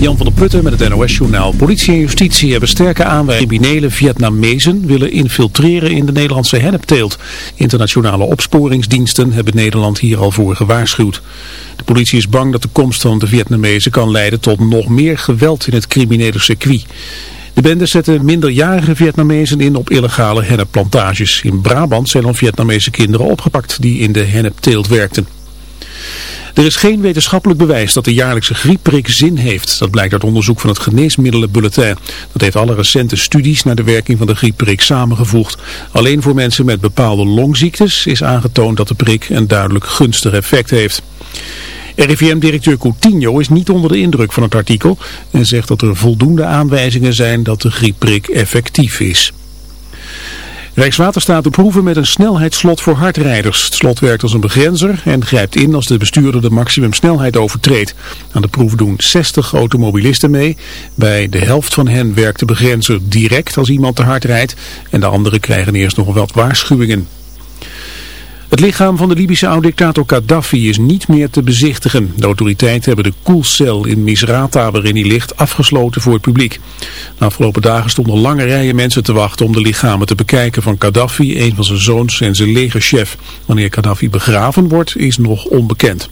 Jan van der Putten met het NOS-journaal. Politie en justitie hebben sterke aanwijzingen. Criminele Vietnamezen willen infiltreren in de Nederlandse hennepteelt. Internationale opsporingsdiensten hebben Nederland hier al voor gewaarschuwd. De politie is bang dat de komst van de Vietnamezen kan leiden tot nog meer geweld in het criminele circuit. De bendes zetten minderjarige Vietnamezen in op illegale hennepplantages. In Brabant zijn al Vietnamese kinderen opgepakt die in de hennepteelt werkten. Er is geen wetenschappelijk bewijs dat de jaarlijkse griepprik zin heeft. Dat blijkt uit onderzoek van het Geneesmiddelenbulletin. Dat heeft alle recente studies naar de werking van de griepprik samengevoegd. Alleen voor mensen met bepaalde longziektes is aangetoond dat de prik een duidelijk gunstig effect heeft. RIVM-directeur Coutinho is niet onder de indruk van het artikel en zegt dat er voldoende aanwijzingen zijn dat de griepprik effectief is. Rijkswaterstaat proeven met een snelheidsslot voor hardrijders. Het slot werkt als een begrenzer en grijpt in als de bestuurder de maximumsnelheid overtreedt. Aan de proef doen 60 automobilisten mee. Bij de helft van hen werkt de begrenzer direct als iemand te hard rijdt en de anderen krijgen eerst nog wat waarschuwingen. Het lichaam van de Libische oud-dictator Gaddafi is niet meer te bezichtigen. De autoriteiten hebben de koelcel in Misrata waarin hij ligt afgesloten voor het publiek. De afgelopen dagen stonden lange rijen mensen te wachten om de lichamen te bekijken van Gaddafi, een van zijn zoons en zijn legerchef. Wanneer Gaddafi begraven wordt is nog onbekend.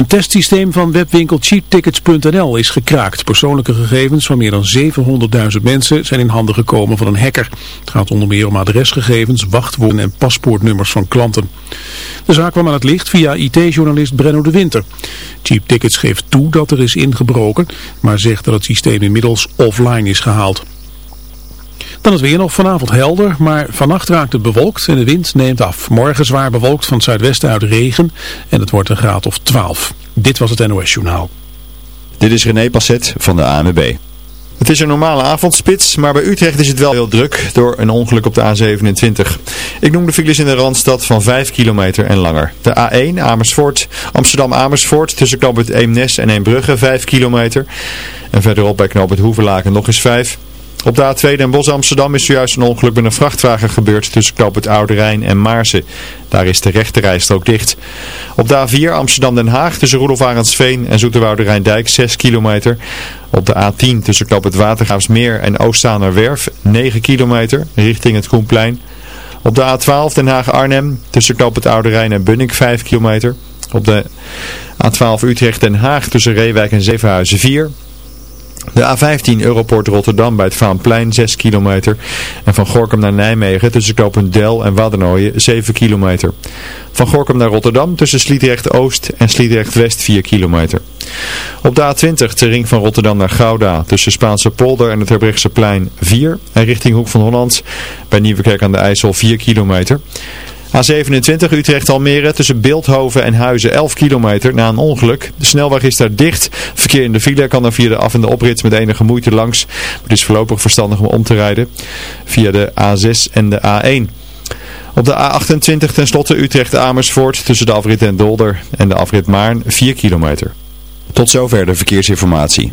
Een testsysteem van webwinkel cheaptickets.nl is gekraakt. Persoonlijke gegevens van meer dan 700.000 mensen zijn in handen gekomen van een hacker. Het gaat onder meer om adresgegevens, wachtwoorden en paspoortnummers van klanten. De zaak kwam aan het licht via IT-journalist Brenno de Winter. Cheaptickets geeft toe dat er is ingebroken, maar zegt dat het systeem inmiddels offline is gehaald. Dan het weer nog vanavond helder, maar vannacht raakt het bewolkt en de wind neemt af. Morgen zwaar bewolkt van het zuidwesten uit regen en het wordt een graad of 12. Dit was het NOS Journaal. Dit is René Passet van de ANWB. Het is een normale avondspits, maar bij Utrecht is het wel heel druk door een ongeluk op de A27. Ik noem de files in de Randstad van 5 kilometer en langer. De A1 Amersfoort, Amsterdam-Amersfoort tussen knooppunt Eemnes en Eembrugge 5 kilometer. En verderop bij knooppunt Hoevelaken nog eens 5 op de A2 Den Bosch Amsterdam is zojuist een ongeluk met een vrachtwagen gebeurd tussen Knoop het Oude Rijn en Maarsen. Daar is de rechte rijstrook dicht. Op de A4 Amsterdam Den Haag tussen Roelof en Zoeterwoude Rijndijk 6 kilometer. Op de A10 tussen Knoop het Watergraafsmeer en Oostzaanerwerf 9 kilometer richting het Koenplein. Op de A12 Den Haag Arnhem tussen Knoop het Oude Rijn en Bunnik 5 kilometer. Op de A12 Utrecht Den Haag tussen Reewijk en Zevenhuizen 4 de A15 Europort Rotterdam bij het Vaanplein 6 kilometer. En van Gorkum naar Nijmegen tussen knooppunt Del en Waddenooien 7 kilometer. Van Gorkum naar Rotterdam tussen Sliedrecht Oost en Sliedrecht West 4 kilometer. Op de A20 de ring van Rotterdam naar Gouda tussen Spaanse polder en het plein 4. En richting Hoek van Holland bij Nieuwekerk aan de IJssel 4 kilometer. A27 Utrecht-Almere tussen Beeldhoven en Huizen 11 kilometer na een ongeluk. De snelweg is daar dicht. Verkeer in de file kan er via de af- en de oprit met enige moeite langs. Het is voorlopig verstandig om om te rijden via de A6 en de A1. Op de A28 tenslotte Utrecht-Amersfoort tussen de afrit en Dolder en de afrit Maarn 4 kilometer. Tot zover de verkeersinformatie.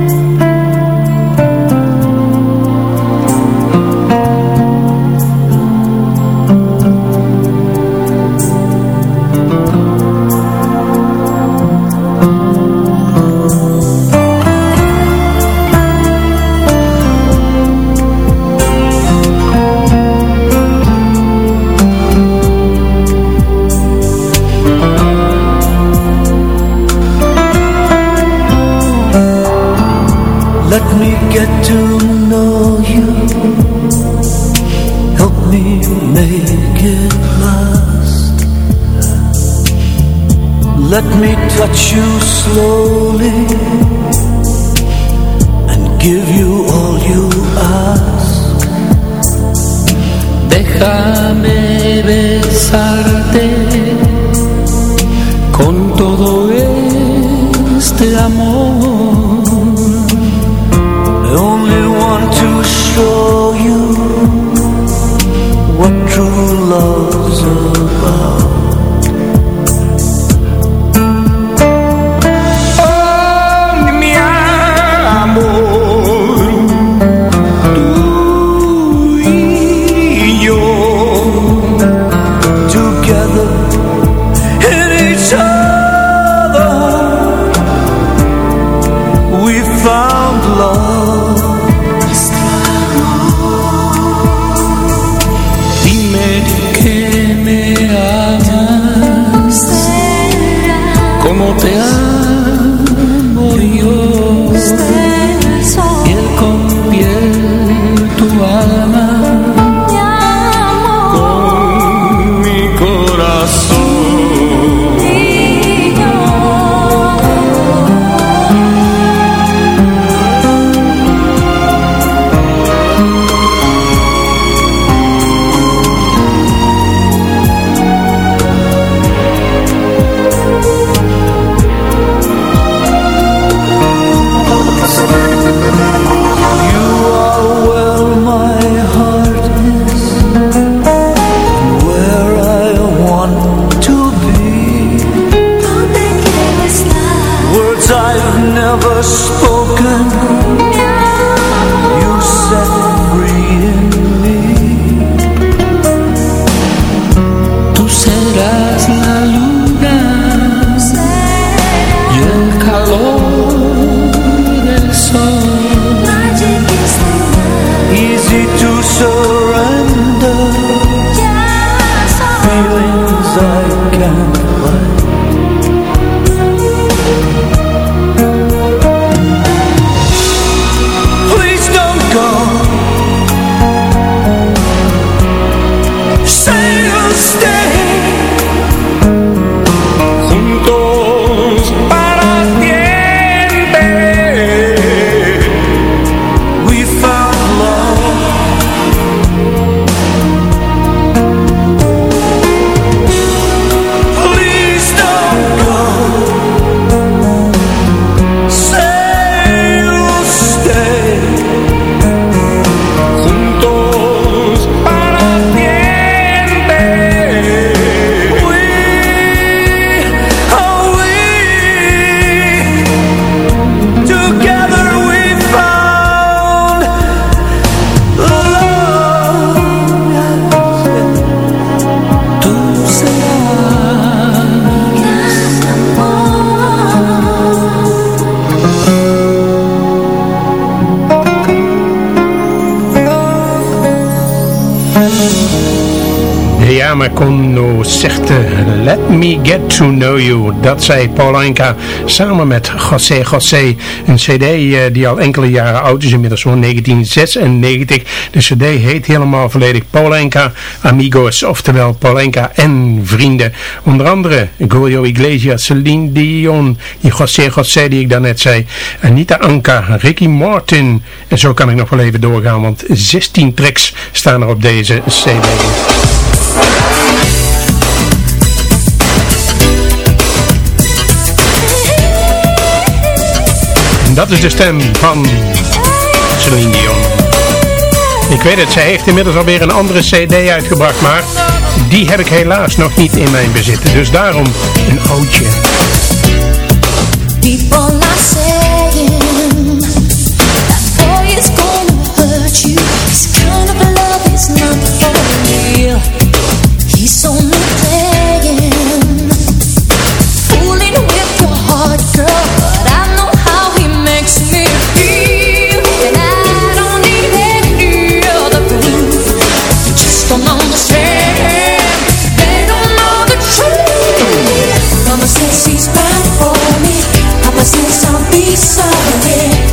Let me get to know you. Help me make it last. Let me touch you slowly And give you all you ask. Déjame besarte con todo este amor. To me get to know you. Dat zei Paulinka samen met José José. Een cd eh, die al enkele jaren oud is, inmiddels van 1996. De cd heet helemaal volledig Paulinka Amigos, oftewel Paulinka en vrienden. Onder andere Julio Iglesias, Celine Dion, die José José die ik daarnet zei. Anita Anka, Ricky Martin. En zo kan ik nog wel even doorgaan, want 16 tracks staan er op deze cd. dat is de stem van Celine Dion. Ik weet het, zij heeft inmiddels alweer een andere cd uitgebracht, maar die heb ik helaas nog niet in mijn bezit. Dus daarom een oudje. So be sorry.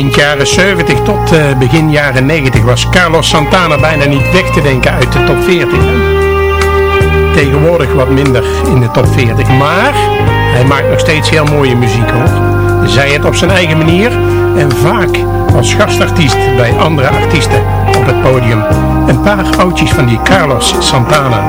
eind jaren 70 tot eh, begin jaren 90 was Carlos Santana bijna niet weg te denken uit de top 40. Tegenwoordig wat minder in de top 40, maar hij maakt nog steeds heel mooie muziek hoor. Zij het op zijn eigen manier en vaak als gastartiest bij andere artiesten op het podium. Een paar oudjes van die Carlos Santana.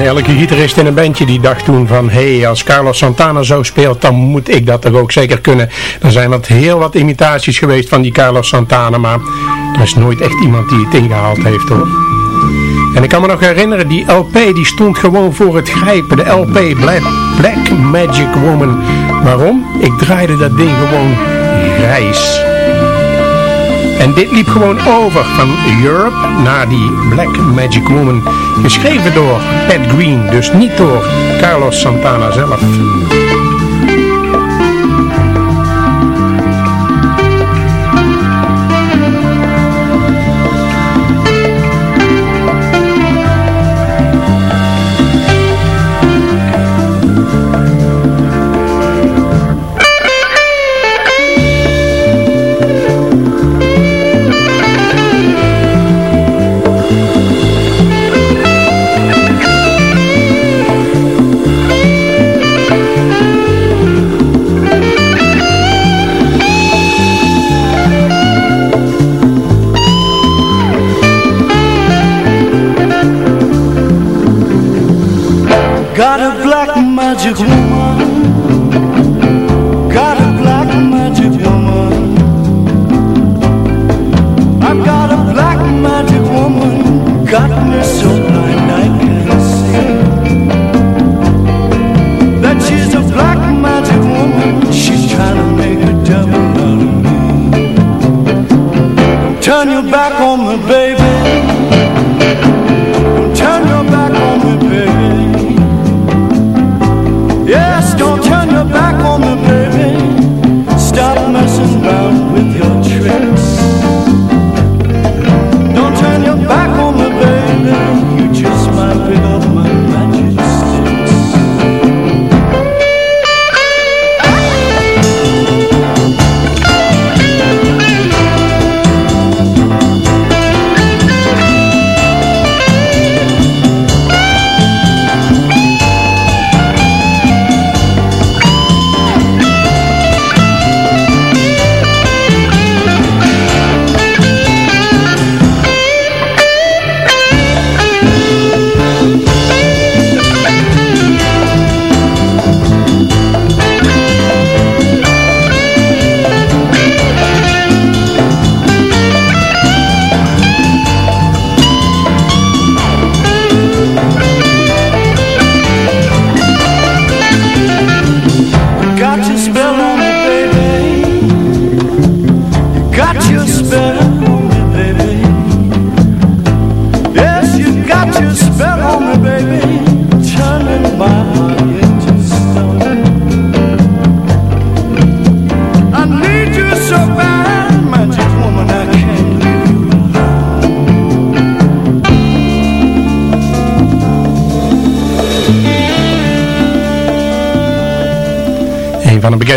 Elke gitarist in een bandje die dacht toen van... hé, hey, als Carlos Santana zo speelt, dan moet ik dat toch ook zeker kunnen. Er zijn wat heel wat imitaties geweest van die Carlos Santana... maar er is nooit echt iemand die het ingehaald heeft hoor. En ik kan me nog herinneren, die LP die stond gewoon voor het grijpen. De LP Black, Black Magic Woman. Waarom? Ik draaide dat ding gewoon grijs. En dit liep gewoon over van Europe naar die Black Magic Woman. Geschreven door Pat Green, dus niet door Carlos Santana zelf.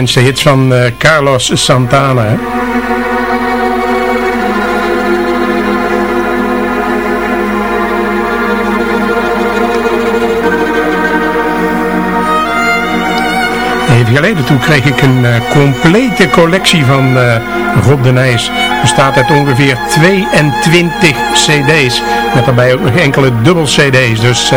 Bekendste hits van uh, Carlos Santana. Hè? Even geleden toe kreeg ik een uh, complete collectie van uh, Rob de Nijs. Bestaat uit ongeveer 22 cd's. Met daarbij ook nog enkele dubbel cd's. Dus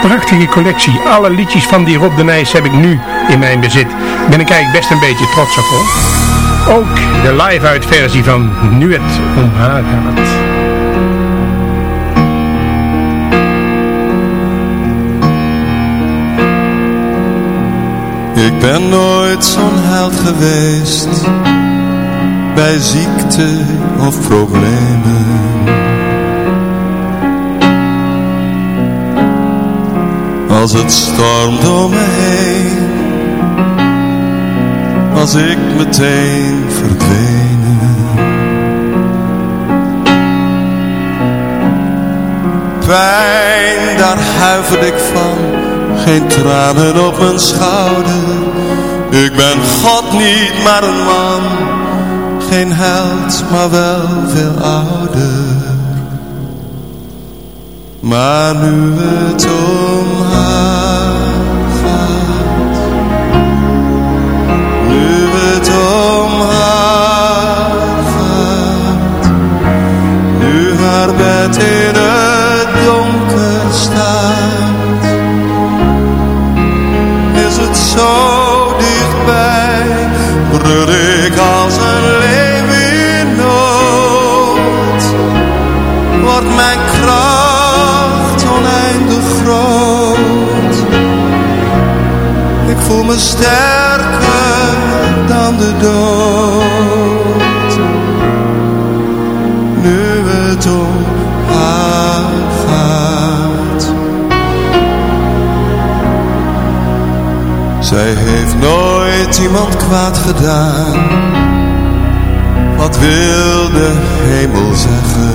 prachtige collectie. Alle liedjes van die Rob de Nijs heb ik nu in mijn bezit. Ben ik eigenlijk best een beetje trots op hoor. Ook de live-uit versie van Nu het om haar gaat. Ik ben nooit zo'n held geweest bij ziekte of problemen. Als het stormt om me heen Was ik meteen verdwenen. Pijn, daar huiver ik van. Geen tranen op mijn schouder. Ik ben God niet, maar een man. Geen held, maar wel veel ouder. Maar nu het om haar haar bed in het donker staat. Is het zo dichtbij, brul ik als een leeuw in nood. Wordt mijn kracht oneindig groot. Ik voel me sterker dan de dood. Het gaat. Zij heeft nooit iemand kwaad gedaan. Wat wil de hemel zeggen?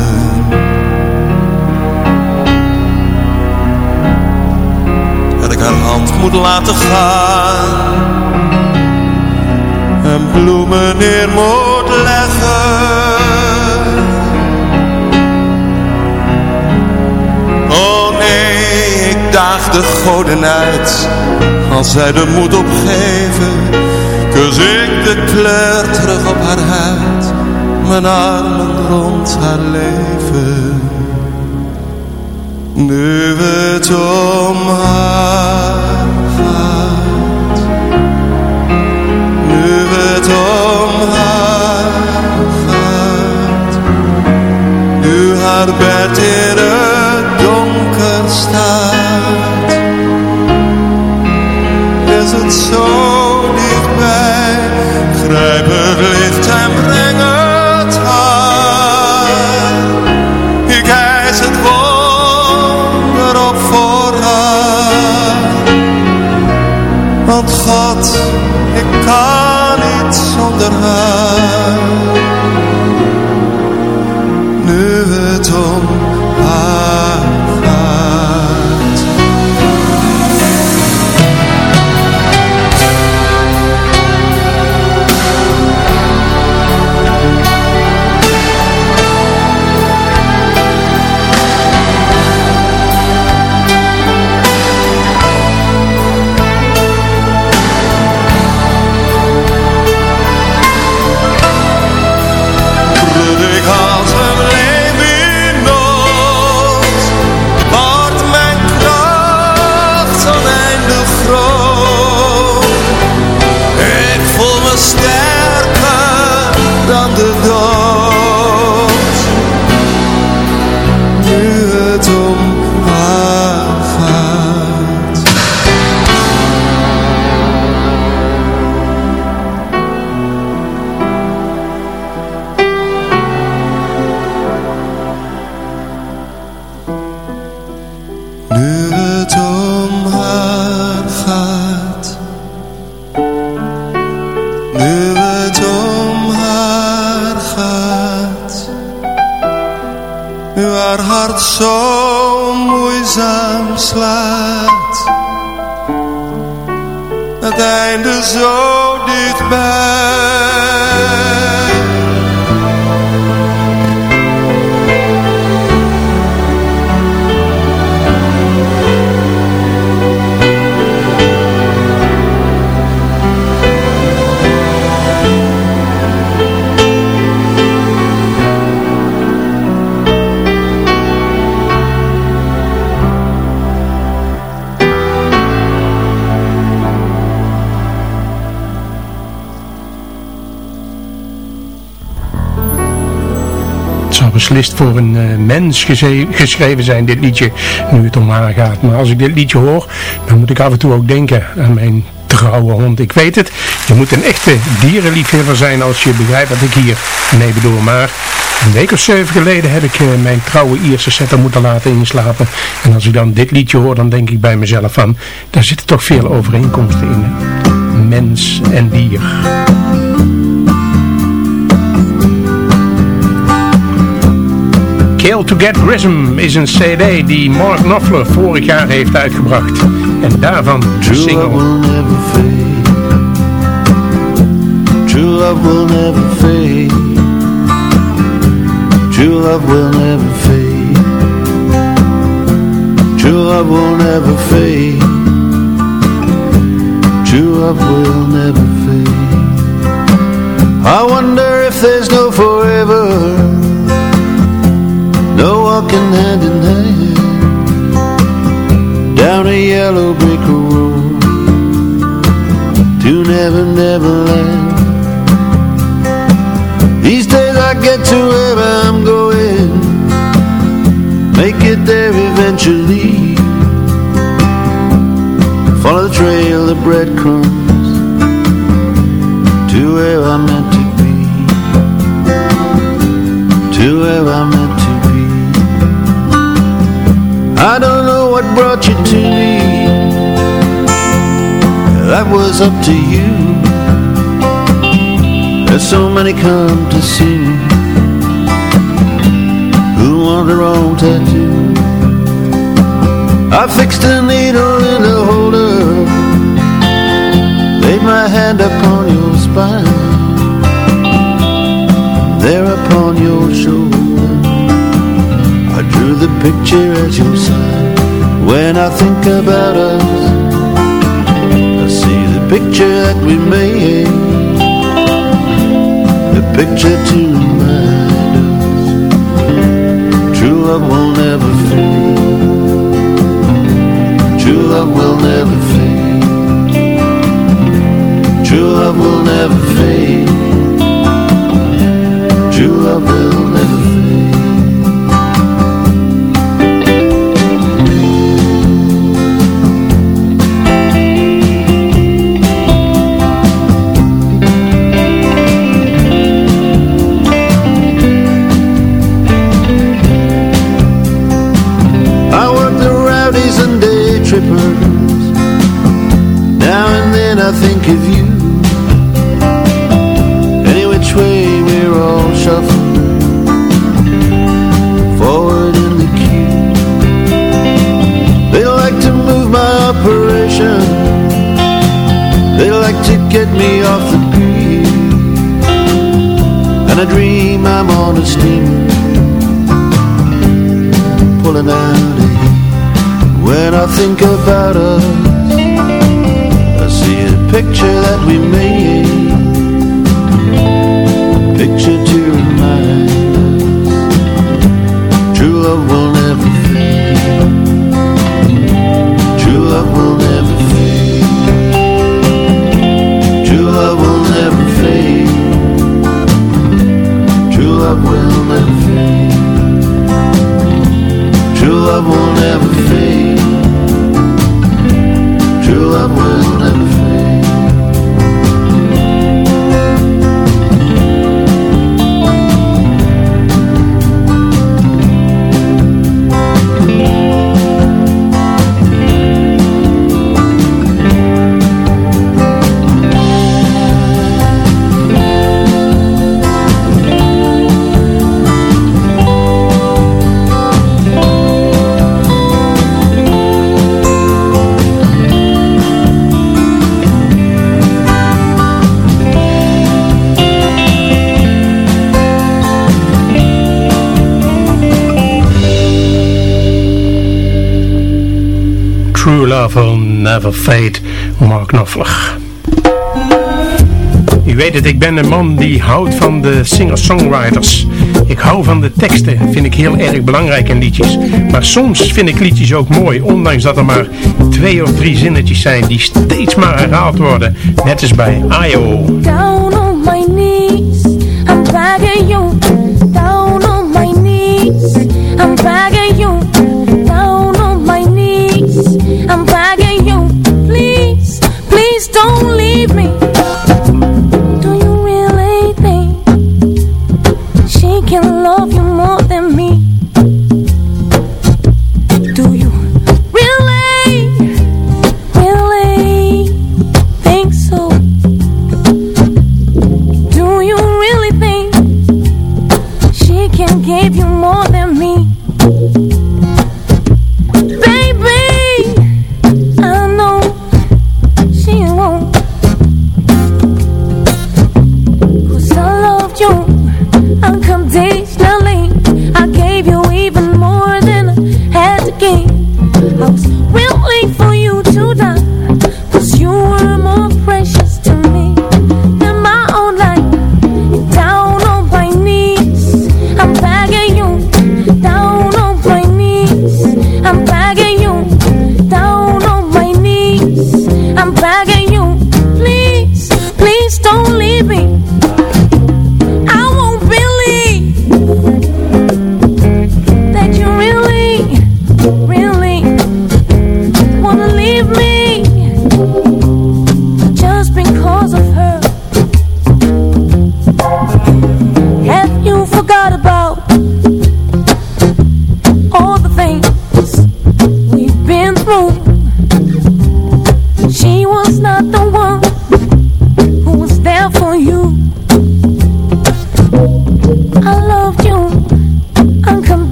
Dat ik haar hand moet laten gaan en bloemen neer moet leggen. Daag de goden uit, als zij de moed opgeven, kus ik de kleur terug op haar huid, mijn armen rond haar leven. Nu het om haar gaat, nu het om haar gaat, nu haar bed in het donker staat, zo dichtbij, grijp het licht en breng het haar. Ik eis het wonder op voor. Want God, ik kan niet zonder haar. Nu het om dan beslist voor een eh, mens geschreven zijn, dit liedje, nu het om haar gaat. Maar als ik dit liedje hoor, dan moet ik af en toe ook denken aan mijn trouwe hond. Ik weet het, je moet een echte dierenliefhebber zijn als je begrijpt wat ik hier mee bedoel. Maar een week of zeven geleden heb ik eh, mijn trouwe Ierse setter moeten laten inslapen. En als ik dan dit liedje hoor, dan denk ik bij mezelf van, daar zitten toch veel overeenkomsten in. Mens en dier. Kill to Get Grism is een cd die Mark Knopfler vorig jaar heeft uitgebracht. En daarvan de single. True love will never fade. True love will never fade. True love will never fade. True love will never fade. I wonder if there's no forever. Walking hand in hand down a yellow brick road to Never Never Land. These days I get to where I'm going Make it there eventually Follow the trail of breadcrumbs To where I'm meant to be To where I'm meant to be I don't know what brought you to me. That was up to you. There's so many come to see me. Who want their own tattoo? I fixed a needle in a holder. Laid my hand upon your spine. There upon your shoulder The picture at your side When I think about us I see the picture that we made. The picture to remind us True love will never fade. True love will never fade. True love will never dicen Never Fade, Mark Knopfler. U weet het, ik ben een man die houdt van de singer-songwriters. Ik hou van de teksten, vind ik heel erg belangrijk in liedjes. Maar soms vind ik liedjes ook mooi, ondanks dat er maar twee of drie zinnetjes zijn die steeds maar herhaald worden. Net als bij I.O. Down on my knees, I'm begging you. Down on my knees, I'm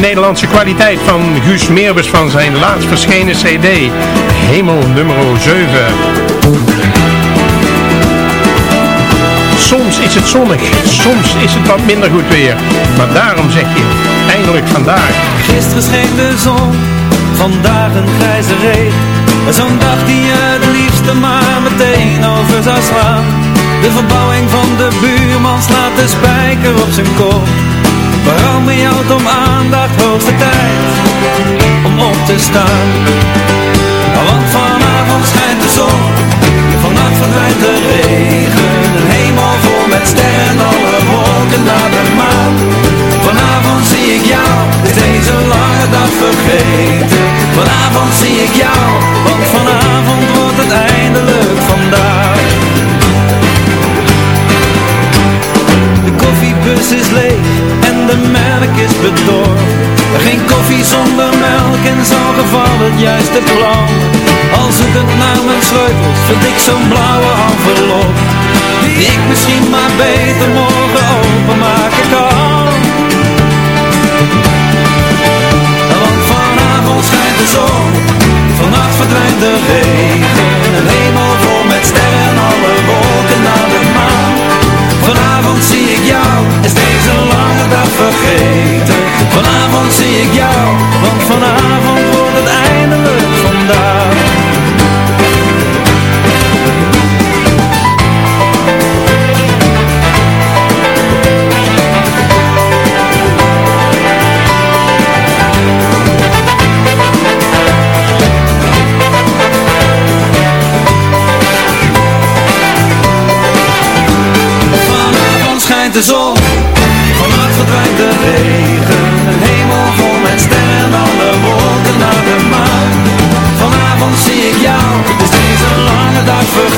Nederlandse kwaliteit van Guus Meeuwis van zijn laatst verschenen cd. Hemel nummer 7. Soms is het zonnig, soms is het wat minder goed weer. Maar daarom zeg je, eindelijk vandaag. Gisteren scheen de zon, vandaag een grijze regen. Zo'n dag die je het liefste maar meteen over zou slaan. De verbouwing van de buurman slaat de spijker op zijn kop. Waarom jou om aandacht, hoogste tijd om op te staan. Want vanavond schijnt de zon, vannacht verdwijnt de regen. Een hemel vol met sterren, alle wolken naar de maan. Vanavond zie ik jou, is deze lange dag vergeten. Vanavond zie ik jou, want vanavond en melk is bedorven. Geen koffie zonder melk in zo'n geval het juiste plan. Al zoekend naar mijn sleutels vind ik zo'n blauwe envelop. Die ik misschien maar beter morgen openmaken kan. Want vanavond schijnt de zon, vannacht verdwijnt de regen. Een hemel vol met sterren, alle wolken naar de maan. Vanavond zie ik jou, is deze lange dag vergeten. Vanavond zie ik jou, want vanavond wordt het eindelijk vandaag. Vanavond schijnt de zon,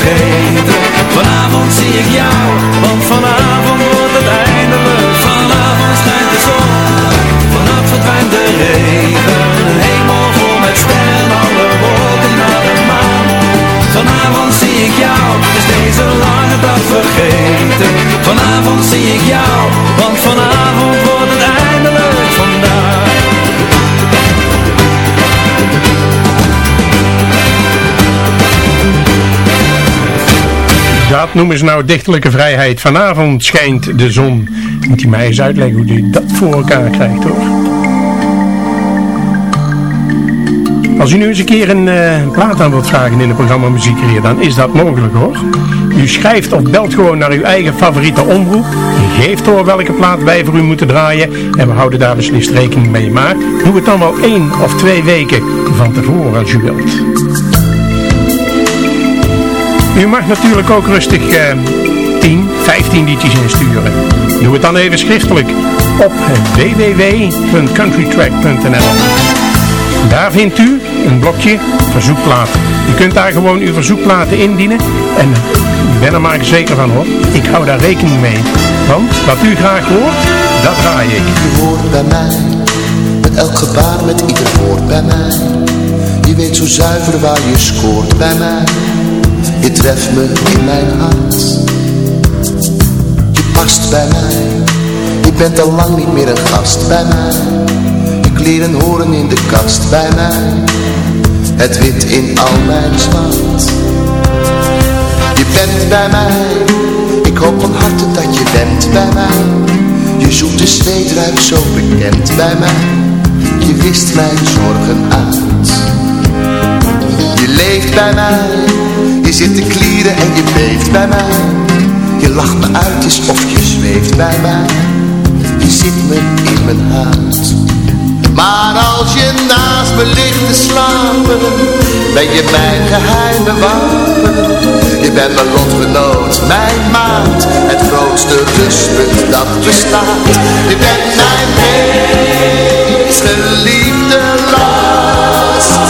vergeten. Vanavond zie ik jou, want vanavond wordt het eindelijk. Vanavond schijnt de zon, vannacht verdwijnt de regen. Een hemel vol met sterren, alle wolken naar de maan. Vanavond zie ik jou, is deze lange dag vergeten. Vanavond zie ik jou, want vanavond Dat noemen ze nou dichterlijke vrijheid. Vanavond schijnt de zon. Moet je mij eens uitleggen hoe hij dat voor elkaar krijgt hoor. Als u nu eens een keer een eh, plaat aan wilt vragen in het programma Muziek Creëer, dan is dat mogelijk hoor. U schrijft of belt gewoon naar uw eigen favoriete omroep. U geeft door welke plaat wij voor u moeten draaien. En we houden daar beslist rekening mee. Maar doe het dan wel één of twee weken van tevoren als u wilt. U mag natuurlijk ook rustig eh, 10, 15 liedjes insturen. Doe het dan even schriftelijk op www.countrytrack.nl Daar vindt u een blokje verzoekplaten. U kunt daar gewoon uw verzoekplaten indienen en ik ben er maar zeker van hoor. Ik hou daar rekening mee. Want wat u graag hoort, dat draai ik. Je hoort bij mij, met elk gebaar, met ieder woord bij mij. Je weet zo zuiver waar je scoort bij mij. Je treft me in mijn hart. Je past bij mij. Je bent al lang niet meer een gast bij mij. Je kleren horen in de kast bij mij. Het wit in al mijn zwart. Je bent bij mij. Ik hoop van harte dat je bent bij mij. Je zoete ruikt zo bekend bij mij. Je wist mijn zorgen uit. Je leeft bij mij. Je zit te klieren en je beeft bij mij. Je lacht me uit, of je zweeft bij mij. Je zit me in mijn huid. Maar als je naast me ligt te slapen, ben je mijn geheime wapen. Je bent mijn lotgenoot, mijn maat, het grootste rustpunt dat bestaat. Je bent mijn meest geliefde last,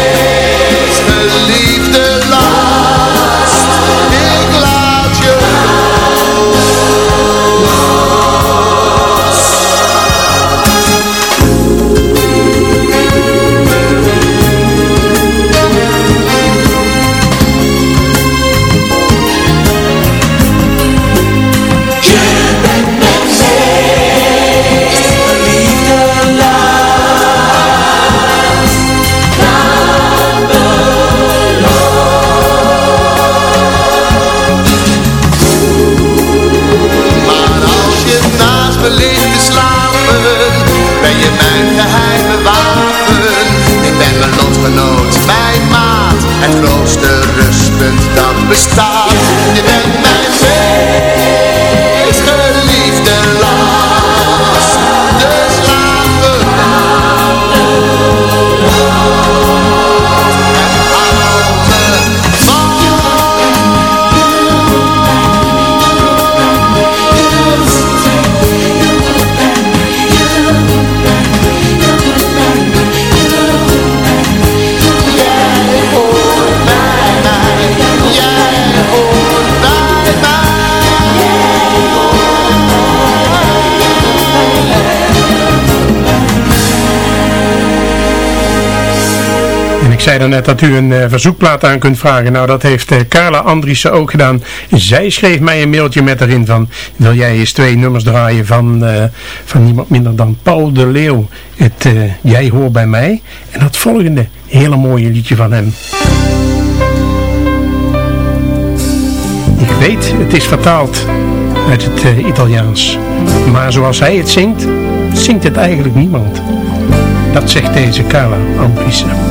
ik zei daarnet dat u een eh, verzoekplaat aan kunt vragen. Nou, dat heeft eh, Carla Andriessen ook gedaan. Zij schreef mij een mailtje met erin van... Wil jij eens twee nummers draaien van, eh, van niemand minder dan Paul de Leeuw. Het Jij hoort bij mij. En dat volgende hele mooie liedje van hem. Ik weet, het is vertaald uit het Italiaans. Maar zoals hij het zingt, zingt het eigenlijk niemand. Dat zegt deze Carla Andriessen.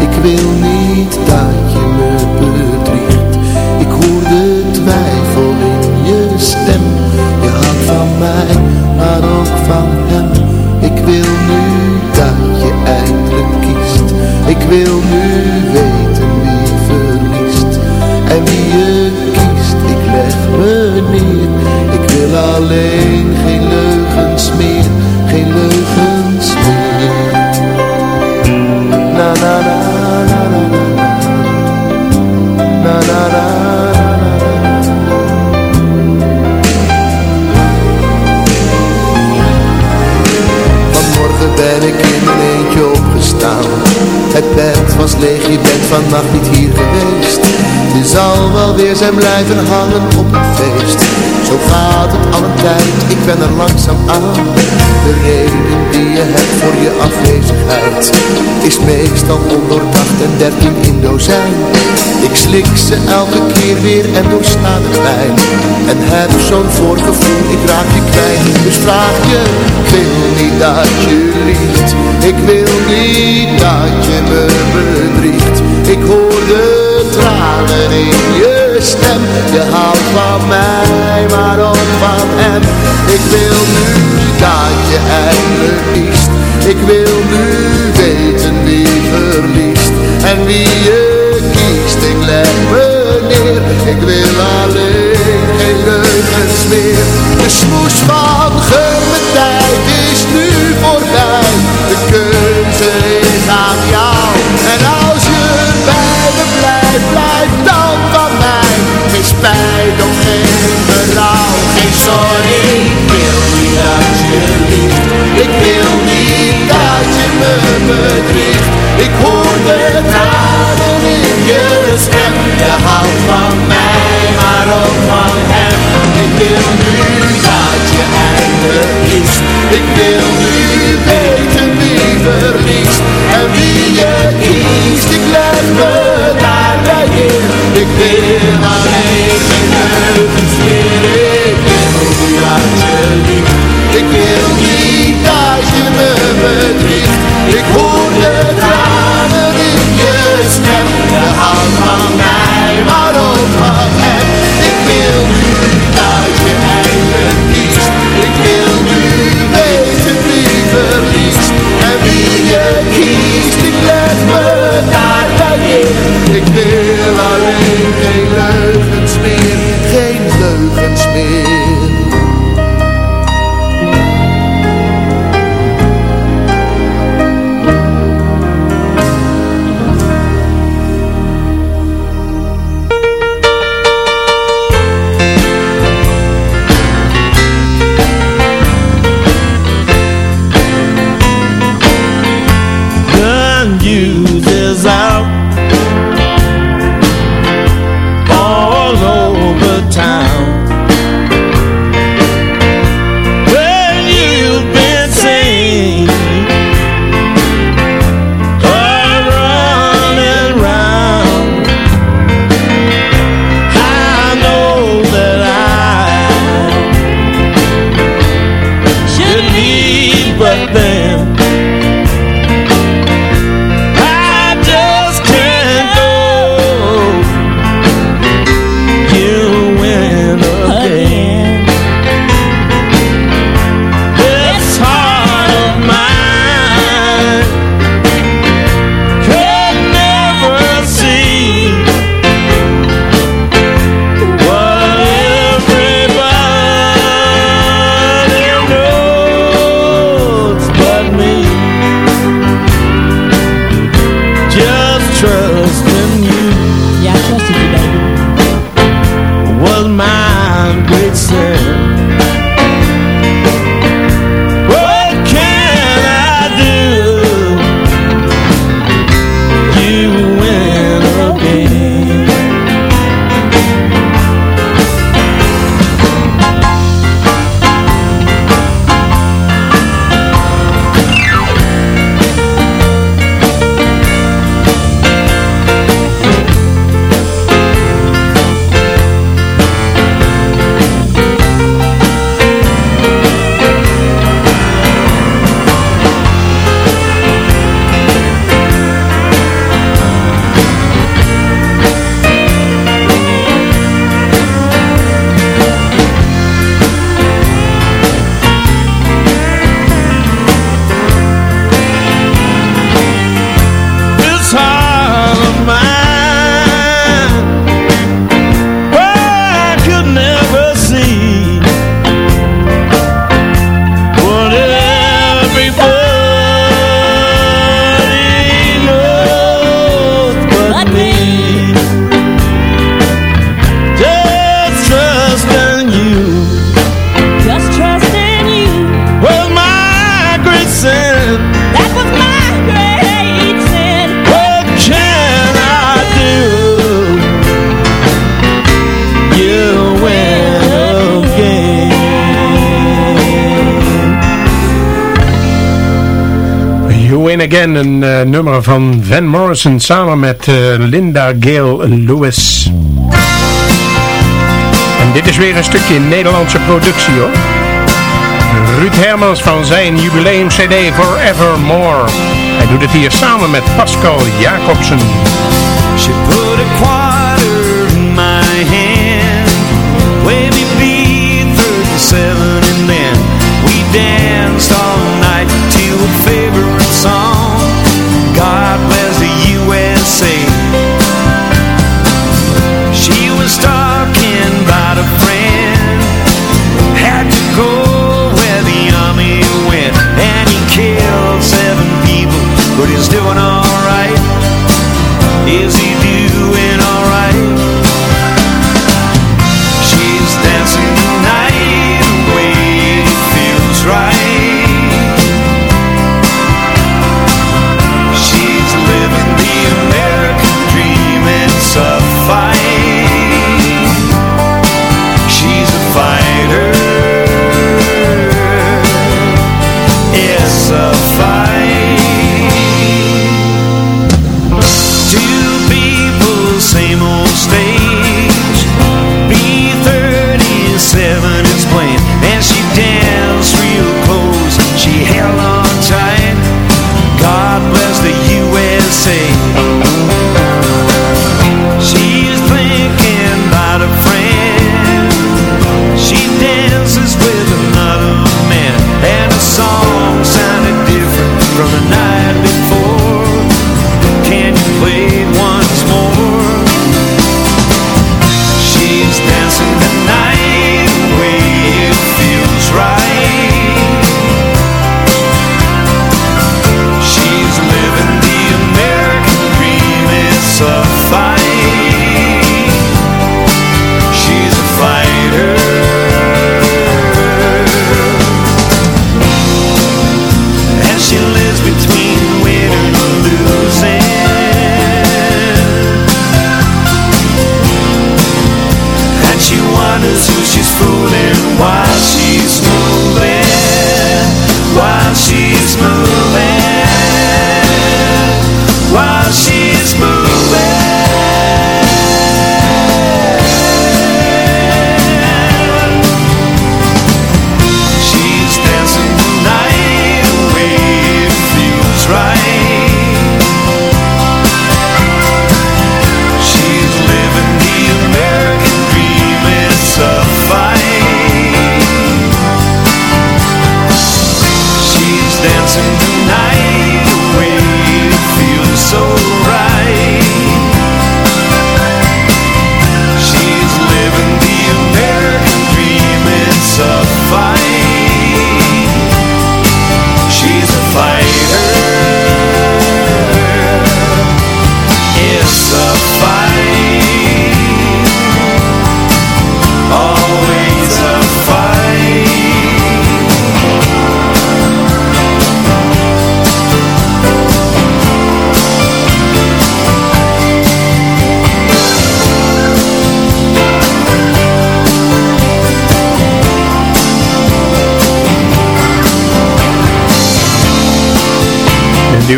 Ik wil niet dat je me bedriegt. Ik hoor de twijfel in je stem. Je houdt van mij, maar ook van hem. Ik wil nu dat je eindelijk kiest. Ik wil nu weten wie verliest. En wie je kiest, ik leg me neer. Ik wil alleen geen zijn blijven hangen op een feest. Zo gaat het al een tijd, ik ben er langzaam aan. De reden die je hebt voor je afwezigheid Is meestal ondoordacht en dertien in dozijn. Ik slik ze elke keer weer en doorsla de pijn. En heb zo'n voorgevoel, ik raak je kwijt Dus vraag je, ik wil niet dat je liegt? Ik wil niet dat je me bedriegt. Ik hoor de tranen in je stem. Je houdt van mij, maar ook van hem. Ik wil nu dat je eindelijk kiest Ik wil nu weten wie verliest. En wie je kiest, ik leg me neer. Ik wil alleen geen leugens meer. De smoes van tijd ik wil niet dat je liegt. Ik wil niet dat je me bedriegt. Ik hoor de tranen in je stem. Je houdt van mij, maar ook van hem. Ik wil nu dat je eindelijk kiest Ik wil nu weten wie verliest. En wie je kiest. Ik leg me daar bij neer Ik wil alleen geen uh, nummer van Van Morrison samen met uh, Linda Gale Lewis. En dit is weer een stukje Nederlandse productie hoor. Ruud Hermans van zijn jubileum CD Forevermore. Hij doet het hier samen met Pascal Jacobsen. She put a quarter in my hand Way be 37 and then we danced all night a favorite was talking friend. Had to go where the army went And he killed seven people But he's doing alright Is he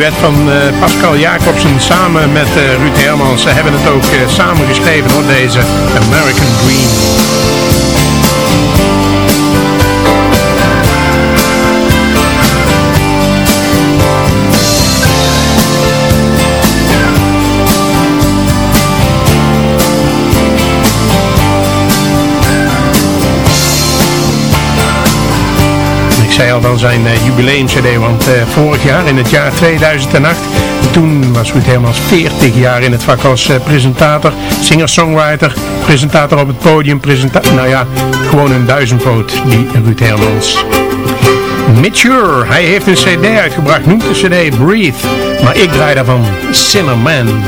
duet van eh, Pascal Jacobsen samen met eh, Ruud Hermans. Ze hebben het ook eh, samen geschreven hoor, deze American Dream. Zei al zijn uh, jubileum cd, want uh, vorig jaar, in het jaar 2008, toen was Ruud Hermans 40 jaar in het vak als uh, presentator, singer-songwriter, presentator op het podium, presentator, nou ja, gewoon een duizendpoot, die Ruud Hermans. Mature, hij heeft een cd uitgebracht, noemt de cd Breathe, maar ik draai daarvan Sinner Man.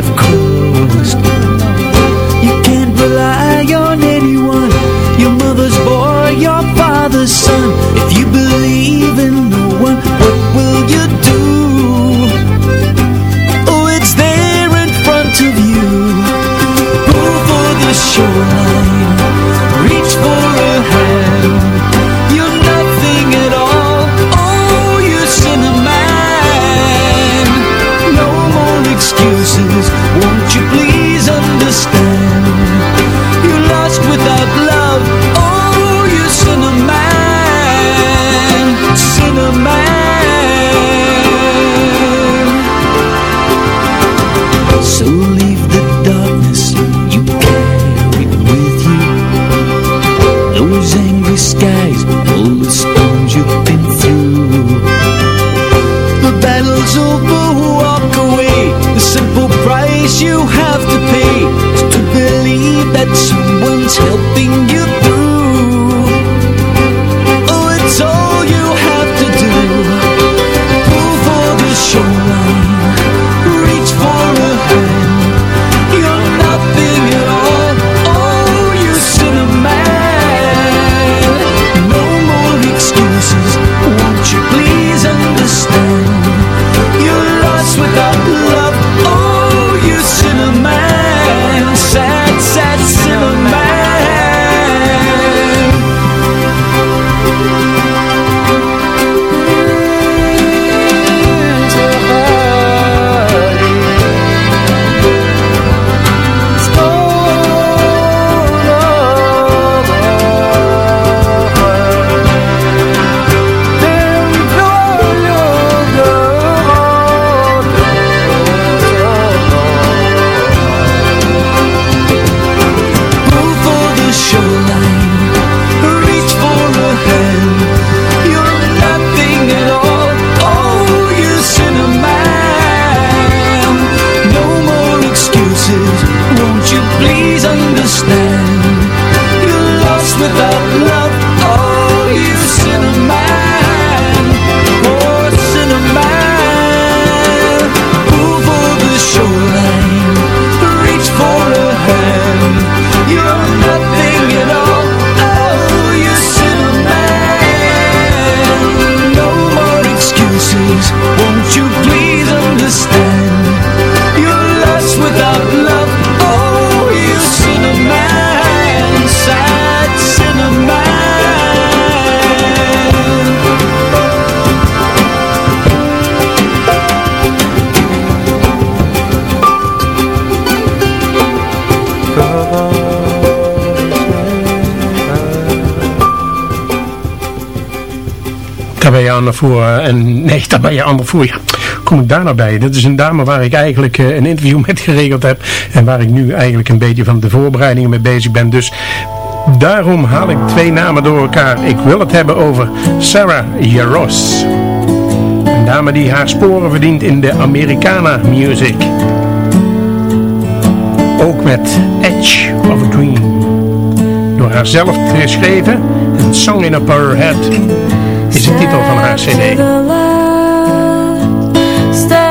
Have crossed? You can't rely on anyone, your mother's boy, your father's son. If you believe helping you through ben je aan de voer. eh, En nee, daar ben je aan de voer. Ja, kom ik daar nou bij? Dat is een dame waar ik eigenlijk eh, een interview met geregeld heb. En waar ik nu eigenlijk een beetje van de voorbereidingen mee bezig ben. Dus daarom haal ik twee namen door elkaar. Ik wil het hebben over Sarah Jaros. Een dame die haar sporen verdient in de Americana music. Ook met Edge of a Dream. Door haar zelf geschreven. Een Song in Up Her Head is de titel van haar cd. Step